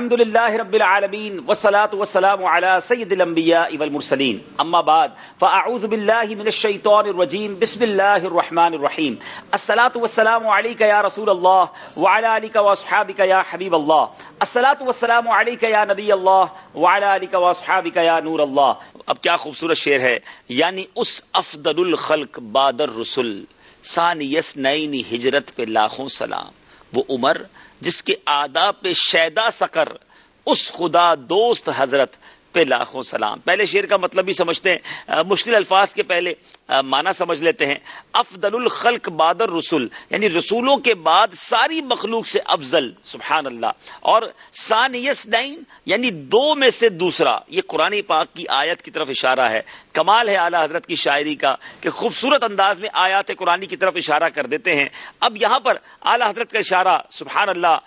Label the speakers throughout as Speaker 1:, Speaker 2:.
Speaker 1: الحمد لله رب العالمين والصلاة والسلام على سيد الأنبياء والمرسلين أما بعد فأعوذ بالله من الشيطان الرجيم بسم الله الرحمن الرحيم الصلاة والسلام عليك يا رسول الله وعلى آلك وأصحابك يا حبيب الله الصلاة والسلام عليك يا نبي الله وعلى آلك وأصحابك يا نور الله اب کیا خوبصورت شعر ہے یعنی اس افضل الخلق بعد الرسل ثانیس نئی ہجرت پہ لاکھوں سلام وہ عمر جس کے آداب پہ شیدا سکر اس خدا دوست حضرت پہ لاکھوں سلام۔ پہلے شیر کا مطلب بھی سمجھتے ہیں۔ مشکل الفاظ کے پہلے مانا سمجھ لیتے ہیں۔ افضل الخلق بادر رسول یعنی رسولوں کے بعد ساری مخلوق سے افضل، سبحان اللہ۔ اور سانیس نائن یعنی دو میں سے دوسرا۔ یہ قرآن پاک کی آیت کی طرف اشارہ ہے۔ کمال ہے اعلی حضرت کی شاعری کا کہ خوبصورت انداز میں آیات قرآن کی طرف اشارہ کر دیتے ہیں۔ اب یہاں پر اعلی حضرت کا اشارہ، سبحان اللہ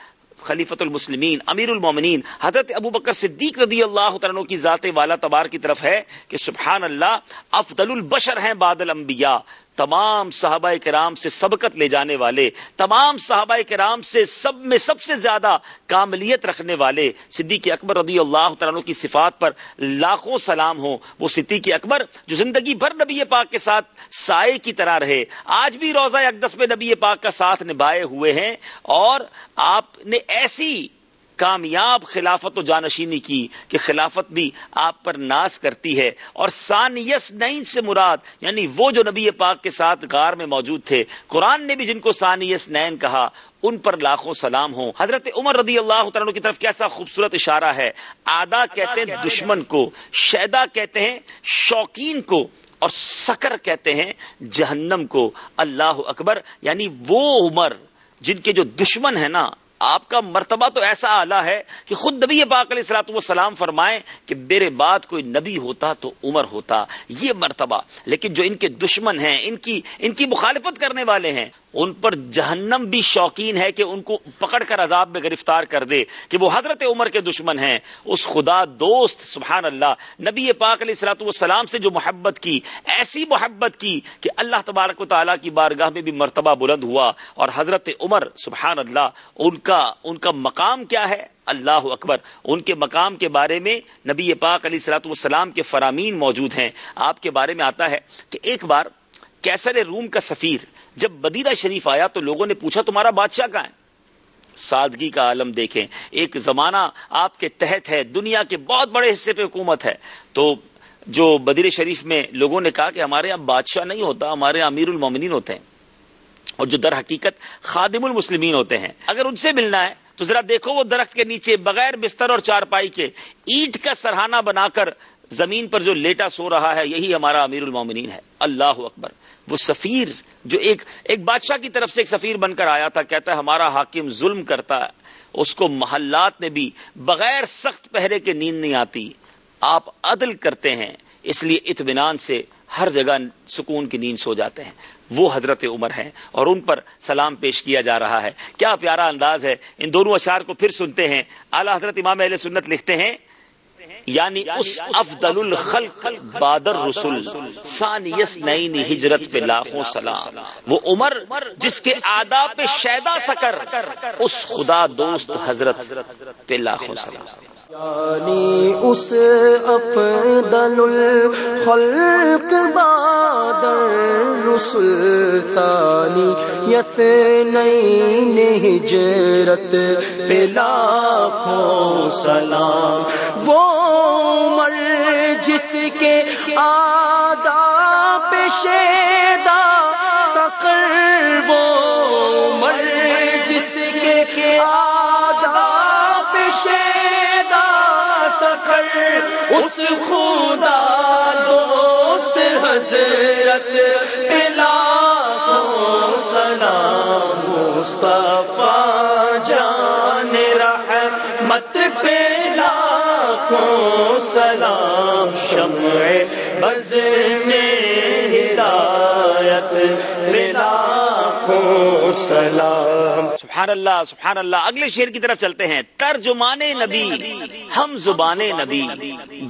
Speaker 1: خلیفت المسلمین، امیر المومنین، حضرت ابو بکر صدیق رضی اللہ عنہ کی ذات والا تبار کی طرف ہے کہ سبحان اللہ، افضل البشر ہیں بادل انبیاء تمام صحابہ کرام سے سبقت لے جانے والے، تمام صحابہ کرام سے سب میں سب سے زیادہ کاملیت رکھنے والے صدیق اکبر رضی اللہ تعالیٰ کی صفات پر لاکھوں سلام ہوں۔ وہ صدیق اکبر جو زندگی بھر نبی پاک کے ساتھ سائے کی طرح رہے، آج بھی روزہ اقدس میں نبی پاک کا ساتھ نبھائے ہوئے ہیں اور آپ نے ایسی کامیاب خلافت و جانشینی کی کہ خلافت بھی آپ پر ناز کرتی ہے اور سانیس نئی سے مراد یعنی وہ جو نبی پاک کے ساتھ غار میں موجود تھے، قرآن نے بھی جن کو سانیس نین کہا، ان پر لاکھوں سلام ہوں۔ حضرت عمر رضی اللہ تعالیٰ کی طرف کیسا خوبصورت اشارہ ہے۔ آدھا کہتے ہیں دشمن کو، شیدا کہتے ہیں شوقین کو، اور سکر کہتے ہیں جہنم کو۔ اللہ اکبر یعنی وہ عمر جن کے جو دشمن ہیں نا آپ کا مرتبہ تو ایسا اعلیٰ ہے کہ خود نبی پاک علیہ السلاط و سلام فرمائے کہ میرے بعد کوئی نبی ہوتا تو عمر ہوتا، یہ مرتبہ۔ لیکن جو ان کے دشمن ہیں، ان کی ان کی مخالفت کرنے والے ہیں ان پر جہنم بھی شوقین ہے کہ ان کو پکڑ کر عذاب میں گرفتار کر دے کہ وہ حضرت عمر کے دشمن ہیں۔ اس خدا دوست، سبحان اللہ، نبی پاک علیہ السلاۃ والسلام سے جو محبت کی، ایسی محبت کی کہ اللہ تبارک و تعالیٰ کی بارگاہ میں بھی مرتبہ بلند ہوا اور حضرت عمر، سبحان اللہ، ان کا ان کا مقام کیا ہے؟ اللہ اکبر، ان کے مقام کے بارے میں نبی پاک علیہ السلاۃ والسلام کے فرامین موجود ہیں۔ آپ کے بارے میں آتا ہے کہ ایک بار کیسر روم کا سفیر؟ جب بدیرہ شریف آیا تو لوگوں نے پوچھا، تمہارا بادشاہ کہاں ہے؟ سادگی کا عالم دیکھیں، ایک زمانہ آپ کے تحت ہے، دنیا کے بہت بڑے حصے پہ حکومت ہے۔ تو جو بدیر شریف میں لوگوں نے کہا کہ ہمارے یہاں بادشاہ نہیں ہوتا، ہمارے یہاں امیر المومنین ہوتے ہیں۔ اور جو در حقیقت خادم المسلمین ہوتے ہیں۔ اگر ان سے ملنا ہے تو ذرا دیکھو وہ درخت کے نیچے بغیر بستر اور چارپائی کے اینٹ کا سرحانہ بنا کر زمین پر جو لیٹا سو رہا ہے، یہی ہمارا امیر المومنین ہے۔ اللہ اکبر۔ وہ سفیر جو ایک ایک بادشاہ کی طرف سے ایک سفیر بن کر آیا تھا، کہتا ہے، ہمارا حاکم ظلم کرتا ہے۔ اس کو محلات میں بھی بغیر سخت پہرے کے نیند نہیں آتی۔ آپ عدل کرتے ہیں، اس لیے اطمینان سے ہر جگہ سکون کی نیند سو جاتے ہیں۔ وہ حضرت عمر ہیں اور ان پر سلام پیش کیا جا رہا ہے۔ کیا پیارا انداز ہے۔ ان دونوں اشار کو پھر سنتے ہیں۔ اعلی حضرت امام اہل سنت لکھتے ہیں یعنی اس افضل الخلق بادر رسول ثانیس نئی ہجرت پہ لاکھوں سلام۔ وہ عمر جس کے آداب پہ شیدا سکر، اس خدا دوست حضرت پہ لاکھوں سلام۔
Speaker 2: یعنی اس افضل الخلق بادر رسول ثانی یت نئی ہجرت، پہ لاکھوں سلام۔ وہ عمر جس کے آدا پیشیدا سکر وہ عمر جس کے آدا پیشیدا سکر اس خدا دوست حضرت پلا سلام مصطفیٰ جان رحمت پلا کو سلام شمع بز ہدایت کو سلام۔
Speaker 1: سبحان اللہ سبحان اللہ اگلے شیر کی طرف چلتے ہیں۔ ترجمان نبی، ہم زبان نبی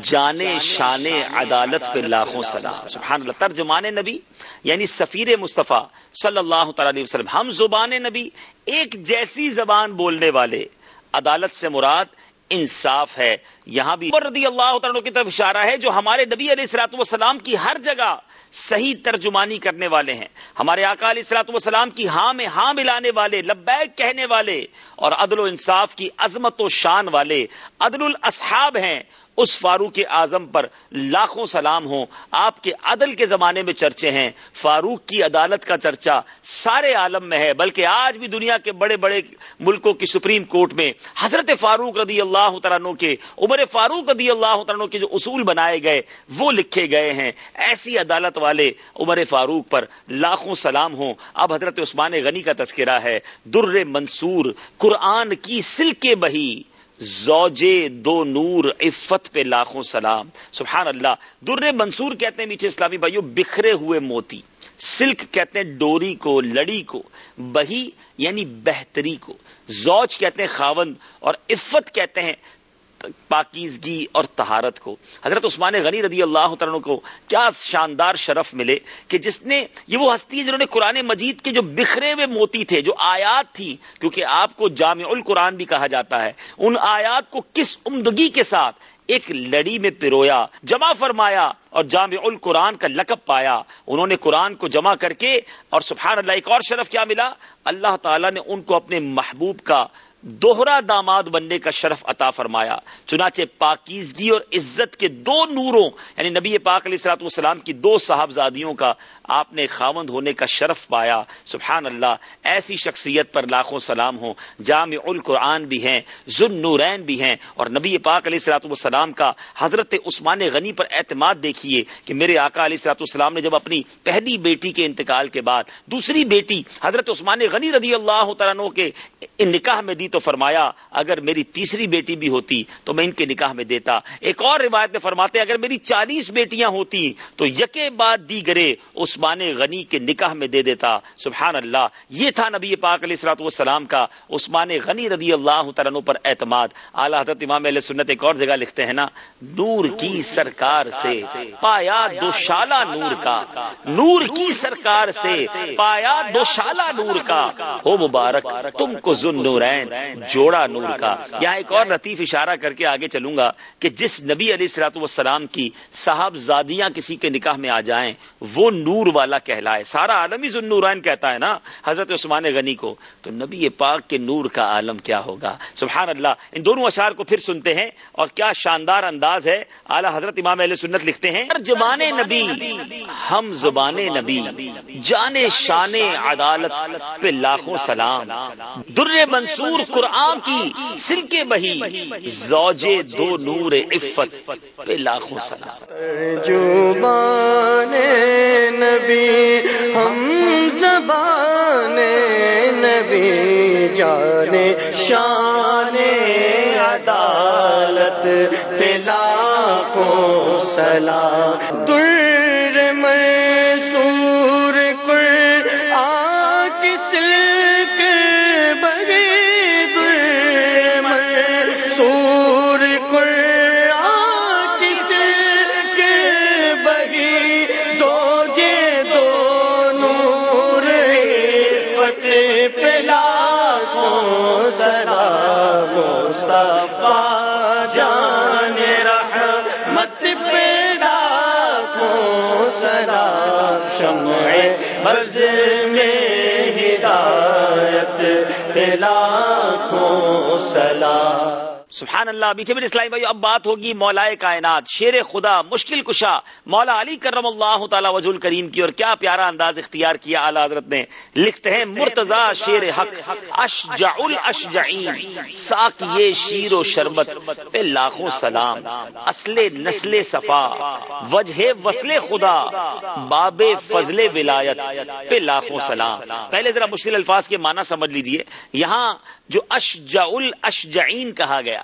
Speaker 1: جانے شان عدالت پہ لاکھوں سلام۔ سبحان اللہ ترجمان نبی یعنی سفیر مصطفیٰ صلی اللہ تعالی علیہ وسلم۔ ہم زبان نبی، ایک جیسی زبان بولنے والے۔ عدالت سے مراد انصاف ہے۔ یہاں بھی عمر رضی اللہ عنہ کی طرف اشارہ ہے، جو ہمارے نبی علیہ السلاط والسلام کی ہر جگہ صحیح ترجمانی کرنے والے ہیں۔ ہمارے آقا علیہ السلاط والسلام کی ہاں میں ہاں ملانے والے، لبیک کہنے والے اور عدل و انصاف کی عظمت و شان والے، عدل الاصحاب ہیں۔ اس فاروق اعظم پر لاکھوں سلام ہوں۔ آپ کے عدل کے زمانے میں چرچے ہیں۔ فاروق کی عدالت کا چرچا سارے عالم میں ہے، بلکہ آج بھی دنیا کے بڑے بڑے ملکوں کی سپریم کورٹ میں حضرت فاروق رضی اللہ تعالیٰ کے، عمر فاروق رضی اللہ تعالیٰ کے جو اصول بنائے گئے، وہ لکھے گئے ہیں۔ ایسی عدالت والے عمر فاروق پر لاکھوں سلام ہوں۔ اب حضرت عثمان غنی کا تذکرہ ہے۔ در منصور، قرآن کی سلکے بہی۔ زوجے دو نور عفت پہ لاکھوں سلام. سبحان اللہ. در منصور کہتے ہیں میٹھے اسلامی بھائیو، بکھرے ہوئے موتی. سلک کہتے ہیں ڈوری کو، لڑی کو. بہی یعنی بہتری کو. زوج کہتے ہیں خاون. اور عفت کہتے ہیں پاکیزگی اور تہارت کو۔ حضرت عثمان غنی رضی اللہ تعالیٰ کو کیا شاندار شرف ملے کہ جس نے یہ وہ ہستی ہے جنہوں نے قرآن مجید کے جو بکھرے ہوئے موتی تھے، جو آیات تھی کیونکہ آپ کو جامع القرآن بھی کہا جاتا ہے، ان آیات کو کس عمدگی کے ساتھ ایک لڑی میں پرویا، جمع فرمایا اور جامع القرآن کا لقب پایا۔ انہوں نے قرآن کو جمع کر کے اور سبحان اللہ، ایک اور شرف کیا ملا؟ اللہ تعالیٰ نے ان کو اپنے محبوب کا دوہرا داماد بننے کا شرف عطا فرمایا، چنانچہ پاکیزگی اور عزت کے دو نوروں یعنی نبی پاک علیہ السلاط والسلام کی دو صاحبزادیوں کا آپ نے خاوند ہونے کا شرف پایا۔ سبحان اللہ، ایسی شخصیت پر لاکھوں سلام ہوں۔ جامع القرآن بھی ہیں ذن نورین بھی ہیں۔ اور نبی پاک علیہ السلاط والسلام کا حضرت عثمان غنی پر اعتماد دیکھیے کہ میرے آقا علیہ السلاط والسلام نے جب اپنی پہلی بیٹی کے انتقال کے بعد، دوسری بیٹی حضرت عثمان غنی رضی اللہ تعالیٰ کے نکاح میں دی تو فرمایا، اگر میری تیسری بیٹی بھی ہوتی تو میں ان کے نکاح میں دیتا۔ ایک اور روایت میں فرماتے اگر میری چالیس بیٹیاں ہوتی تو یکے بعد دی گرے عثمان غنی کے نکاح میں دے دیتا۔ سبحان اللہ یہ تھا نبی پاک علیہ السلاط والسلام کا عثمان غنی رضی اللہ تعالیٰ پر اعتماد۔ اعلیٰ حضرت امام علیہ سنت ایک اور جگہ لکھتے ہیں نا، نور کی سرکار سے پایا دوشالا نور کا۔ نور کی سرکار سے پایا دوشالا نور کا۔ ہو مبارک، تم کو ذن نورین جوڑا نور کا۔ یہاں ایک اور لطیف اشارہ کر کے آگے چلوں گا کہ جس نبی علیہ السلاط والسلام کی صاحب زادیاں کسی کے نکاح میں آ جائیں، وہ نور والا کہلائے۔ سارا عالم ہی نورائن کہتا ہے نا، حضرت عثمان غنی کو۔ تو نبی پاک کے نور کا عالم کیا ہوگا؟ سبحان اللہ ان دونوں اشار کو پھر سنتے ہیں اور کیا شاندار انداز ہے۔ اعلی حضرت امام علیہ سنت لکھتے ہیں زبان نبی، ہم زبان نبی جانے شان عدالت پہ لاکھوں سلام۔ در منصور قرآن کی سلکے بہی زوجے دو نور عفت پہ لاکھوں سلام۔
Speaker 2: زبان نبی، ہم زبان نبی جانے شان عدالت پہ لاکھوں سلام۔ در میں ہدایت لاکھوں سلام
Speaker 1: سبحان اللہ میٹھے میٹھے اسلامی بھائی اب بات ہوگی مولا کائنات شیر خدا مشکل کشا مولا علی کرم اللہ تعالی وجہ کریم کی اور کیا پیارا انداز اختیار کیا اعلی حضرت نے۔ لکھتے ہیں مرتضی شیر حق اشجع الاشجعین ساقی شیر و شربت پہ لاکھوں سلام اصل نسل صفا وجہ وصل خدا باب فضل ولایت پہ لاکھوں سلام۔ پہلے ذرا مشکل الفاظ کے معنی سمجھ لیجیے۔ یہاں جو اشجع الاشجعین کہا گیا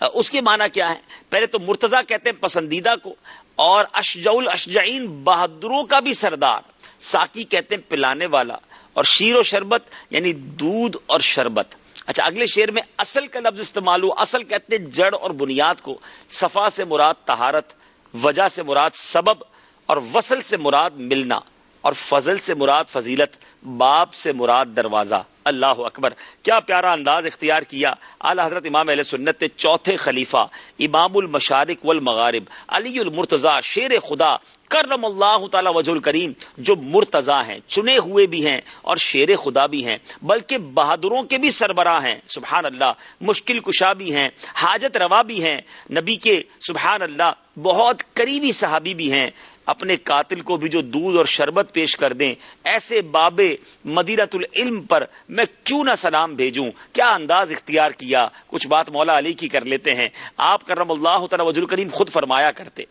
Speaker 1: اس کے معنی کیا ہے؟ پہلے تو مرتضی کہتے ہیں پسندیدہ کو، اور اشجع الاشجعین، بہادروں کا بھی سردار ساکی کہتے ہیں پلانے والا، اور شیر و شربت یعنی دودھ اور شربت۔ اچھا اگلے شعر میں اصل کا لفظ استعمال ہو اصل کہتے ہیں جڑ اور بنیاد کو، صفا سے مراد تہارت وجہ سے مراد سبب، اور وصل سے مراد ملنا۔ اور فضل سے مراد فضیلت، باپ سے مراد دروازہ۔ اللہ اکبر۔ کیا پیارا انداز اختیار کیا؟ اعلی حضرت امام علیہ سنت چوتھے خلیفہ، امام المشارق والمغارب، علی المرتضی، شیر خدا، کرم اللہ تعالی وجہ الکریم، جو مرتضا ہیں، چنے ہوئے بھی ہیں اور شیر خدا بھی ہیں، بلکہ بہادروں کے بھی سربراہ ہیں۔ سبحان اللہ۔ مشکل کشا بھی ہیں، حاجت روا بھی ہیں۔ نبی کے سبحان اللہ بہت قریبی صحابی بھی ہیں۔ اپنے قاتل کو بھی جو دودھ اور شربت پیش کر دیں، ایسے باب مدیرت العلم پر میں کیوں نہ سلام بھیجوں؟ کیا انداز اختیار کیا؟ کچھ بات مولا علی کی کر لیتے ہیں۔ آپ کرم اللہ تعالی وجل کریم خود فرمایا کرتے۔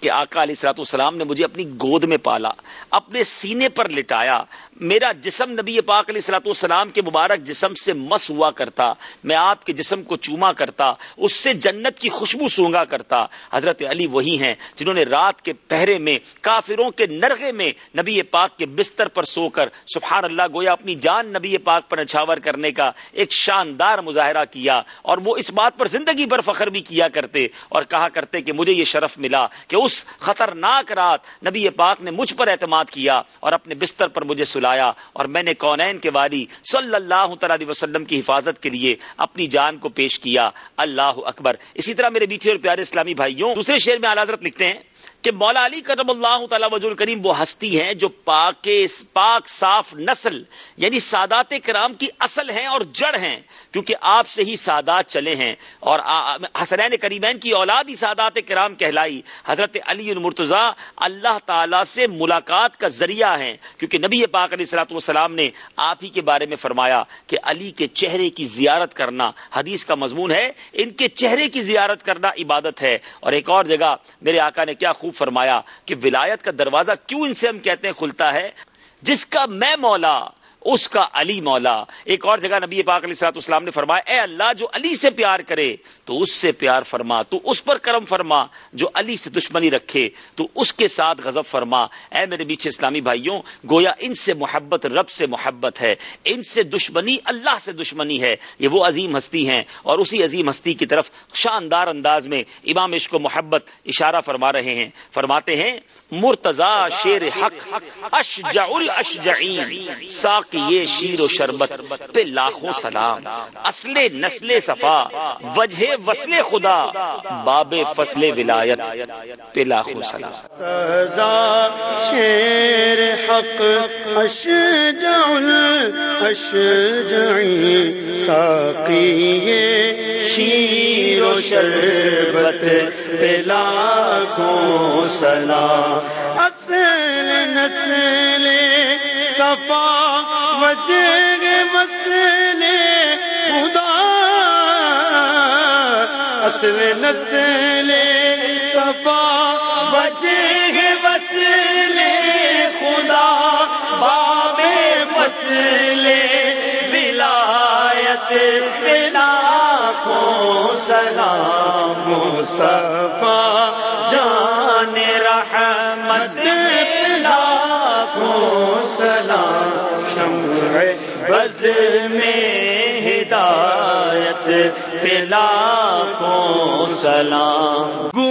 Speaker 1: کہ آقا علیہ سلاۃ والسلام نے مجھے اپنی گود میں پالا، اپنے سینے پر لٹایا۔ میرا جسم نبی پاک علیہ سلاۃ والسلام کے مبارک جسم سے مس ہوا کرتا، میں آپ کے جسم کو چوما کرتا، اس سے جنت کی خوشبو سونگا کرتا۔ حضرت علی وہی ہیں جنہوں نے رات کے پہرے میں، کافروں کے نرغے میں نبی پاک کے بستر پر سو کر، سبحان اللہ، گویا اپنی جان نبی پاک پر نچھاور کرنے کا ایک شاندار مظاہرہ کیا۔ اور وہ اس بات پر زندگی پر فخر بھی کیا کرتے اور کہا کرتے کہ مجھے یہ شرف ملا کہ اس خطرناک رات نبی پاک نے مجھ پر اعتماد کیا اور اپنے بستر پر مجھے سلایا اور میں نے کونین کے والی صلی اللہ تعالی وسلم کی حفاظت کے لیے اپنی جان کو پیش کیا۔ اللہ اکبر۔ اسی طرح میرے بیٹھے اور پیارے اسلامی بھائیوں، دوسرے شعر میں حضرت لکھتے ہیں کہ مولا علی کرم اللہ تعالی وجہ الکریم وہ ہستی ہیں جو پاک پاک صاف نسل یعنی سادات کرام کی اصل ہیں اور جڑ ہیں کیونکہ آپ سے ہی سادات چلے ہیں اور حسنین کریمین کی اولاد ہی سادات کرام کہلائی حضرت علی المرتضی اللہ تعالی سے ملاقات کا ذریعہ ہیں کیونکہ نبی پاک علیہ السلاۃ والسلام نے آپ ہی کے بارے میں فرمایا کہ علی کے چہرے کی زیارت کرنا حدیث کا مضمون ہے، ان کے چہرے کی زیارت کرنا عبادت ہے۔ اور ایک اور جگہ میرے آقا نے کیا خوب فرمایا کہ ولایت کا دروازہ کیوں ان سے ہم کہتے ہیں کھلتا ہے؟ جس کا میں مولا اس کا علی مولا۔ ایک اور جگہ نبی پاک علیہ السلاط اسلام نے فرمایا، اے اللہ جو علی سے پیار کرے، تو اس سے پیار فرما، تو اس پر کرم فرما، جو علی سے دشمنی رکھے، تو اس کے ساتھ غضب فرما۔ اے میرے بیچ اسلامی بھائیوں، گویا ان سے محبت رب سے محبت ہے، ان سے دشمنی اللہ سے دشمنی ہے۔ یہ وہ عظیم ہستی ہیں اور اسی عظیم ہستی کی طرف شاندار انداز میں امام عشق و محبت اشارہ فرما رہے ہیں۔ فرماتے ہیں، مرتضی شیر حق، اشجع الاشجعین ساق یہ شیر و شربت پہ لاکھوں سلام، اصل نسل صفا، وجہ وصل خدا، باب فصل ولایت پہ لاکھوں سلام۔
Speaker 2: شیر حق، اشجع الاشجعی ساقی شیر و شربت پہ لاکھوں سلام۔ اصل نسل صفا وجہ مسئلے، خدا اصل نسل صفا وجہ مسئلے، خدا باب فصل ولایت بلا کو سلام، مصطفیٰ جان رحمت لاکھوں سلام شمع بز میں ہدایت پلا کو سلام۔